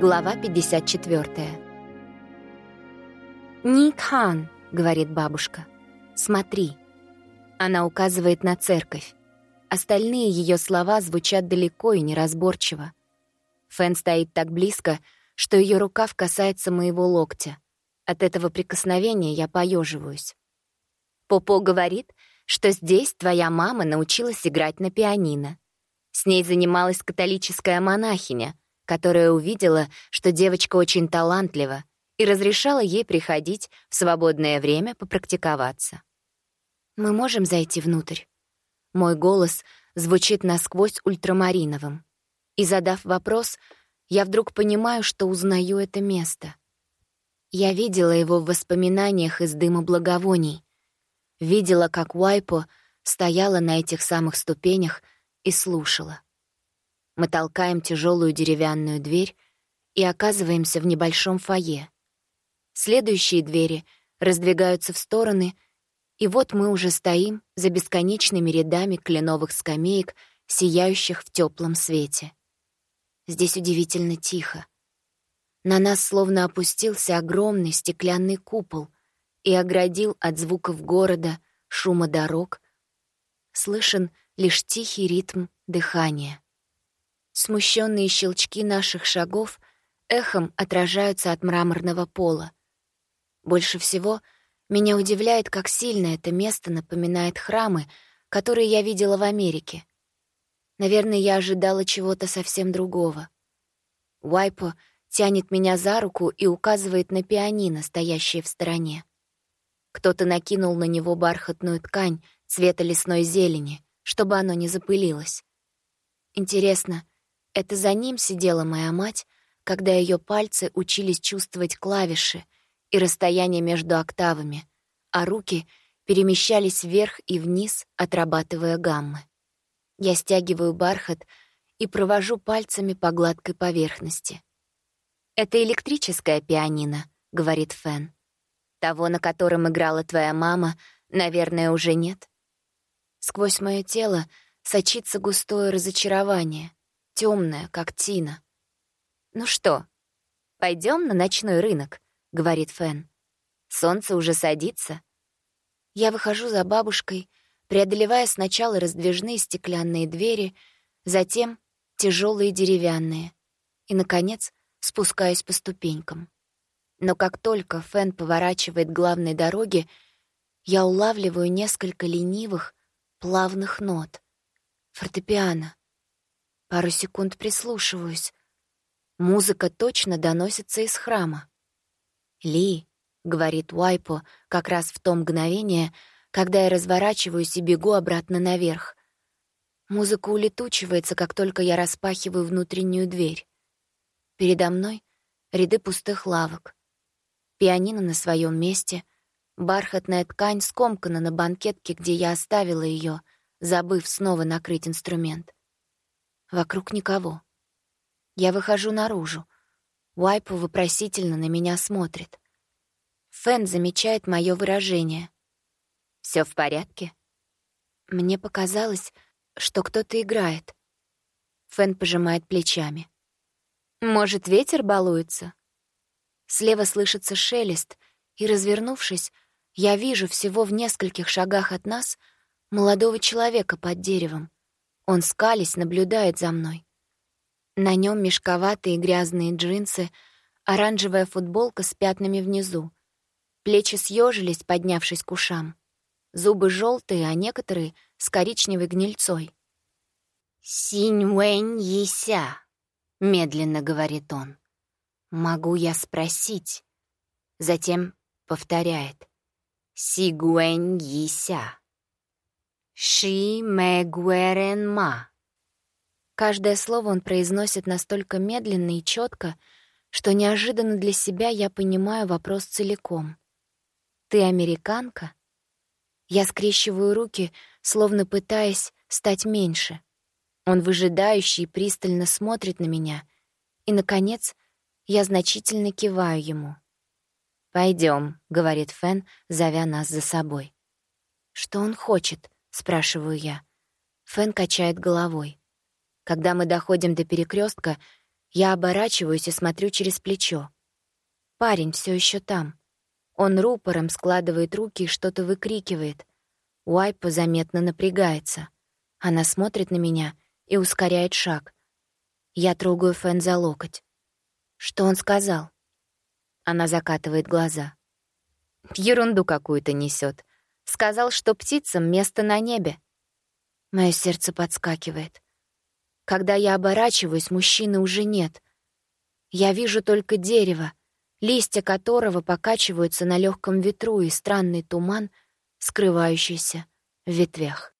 Глава 54. «Ник Хан», — говорит бабушка, — «смотри». Она указывает на церковь. Остальные ее слова звучат далеко и неразборчиво. Фэн стоит так близко, что ее рукав касается моего локтя. От этого прикосновения я поеживаюсь. Попо говорит, что здесь твоя мама научилась играть на пианино. С ней занималась католическая монахиня, которая увидела, что девочка очень талантлива, и разрешала ей приходить в свободное время попрактиковаться. «Мы можем зайти внутрь?» Мой голос звучит насквозь ультрамариновым. И, задав вопрос, я вдруг понимаю, что узнаю это место. Я видела его в воспоминаниях из дыма благовоний. Видела, как Уайпо стояла на этих самых ступенях и слушала. Мы толкаем тяжелую деревянную дверь и оказываемся в небольшом фойе. Следующие двери раздвигаются в стороны, и вот мы уже стоим за бесконечными рядами кленовых скамеек, сияющих в теплом свете. Здесь удивительно тихо. На нас словно опустился огромный стеклянный купол и оградил от звуков города, шума дорог. Слышен лишь тихий ритм дыхания. Смущенные щелчки наших шагов эхом отражаются от мраморного пола. Больше всего меня удивляет, как сильно это место напоминает храмы, которые я видела в Америке. Наверное, я ожидала чего-то совсем другого. Уайпо тянет меня за руку и указывает на пианино, стоящее в стороне. Кто-то накинул на него бархатную ткань цвета лесной зелени, чтобы оно не запылилось. Интересно, это за ним сидела моя мать, когда ее пальцы учились чувствовать клавиши и расстояние между октавами, а руки перемещались вверх и вниз, отрабатывая гаммы. Я стягиваю бархат и провожу пальцами по гладкой поверхности. «Это электрическая пианино», — говорит Фен. «Того, на котором играла твоя мама, наверное, уже нет». Сквозь мое тело сочится густое разочарование, темное, как тина. «Ну что, пойдем на ночной рынок», — говорит Фэн. «Солнце уже садится». Я выхожу за бабушкой, преодолевая сначала раздвижные стеклянные двери, затем тяжелые деревянные, и, наконец, спускаюсь по ступенькам. Но как только Фэн поворачивает главной дороге, я улавливаю несколько ленивых, плавных нот. Фортепиано. Пару секунд прислушиваюсь. Музыка точно доносится из храма. «Ли», — говорит Уайпо как раз в то мгновение, когда я разворачиваюсь и бегу обратно наверх. Музыка улетучивается, как только я распахиваю внутреннюю дверь. Передо мной ряды пустых лавок. Пианино на своем месте — Бархатная ткань скомкана на банкетке, где я оставила ее, забыв снова накрыть инструмент. Вокруг никого. Я выхожу наружу. Уайпу вопросительно на меня смотрит. Фэн замечает мое выражение. Все в порядке?» Мне показалось, что кто-то играет. Фэн пожимает плечами. «Может, ветер балуется?» Слева слышится шелест, и, развернувшись, я вижу всего в нескольких шагах от нас молодого человека под деревом. Он скались, наблюдает за мной. На нем мешковатые грязные джинсы, оранжевая футболка с пятнами внизу. Плечи съежились, поднявшись к ушам. Зубы желтые, а некоторые — с коричневой гнильцой. «Синь Вэнь Еся», — медленно говорит он. «Могу я спросить?» Затем повторяет. Сигуэнь Йися. Ши Мэгуэрен Ма. Каждое слово он произносит настолько медленно и четко, что неожиданно для себя я понимаю вопрос целиком. «Ты американка?» Я скрещиваю руки, словно пытаясь стать меньше. Он выжидающий и пристально смотрит на меня, и, наконец, я значительно киваю ему. Пойдем, говорит Фэн, зовя нас за собой. «Что он хочет?» — спрашиваю я. Фэн качает головой. Когда мы доходим до перекрестка, Я оборачиваюсь и смотрю через плечо. Парень все еще там. Он рупором складывает руки и что-то выкрикивает. Уайпа заметно напрягается. Она смотрит на меня и ускоряет шаг. Я трогаю Фэн за локоть. Что он сказал? Она закатывает глаза. Ерунду какую-то несет. Сказал, что птицам место на небе. Мое сердце подскакивает. Когда я оборачиваюсь, мужчины уже нет. Я вижу только дерево, листья которого покачиваются на легком ветру и странный туман, скрывающийся в ветвях.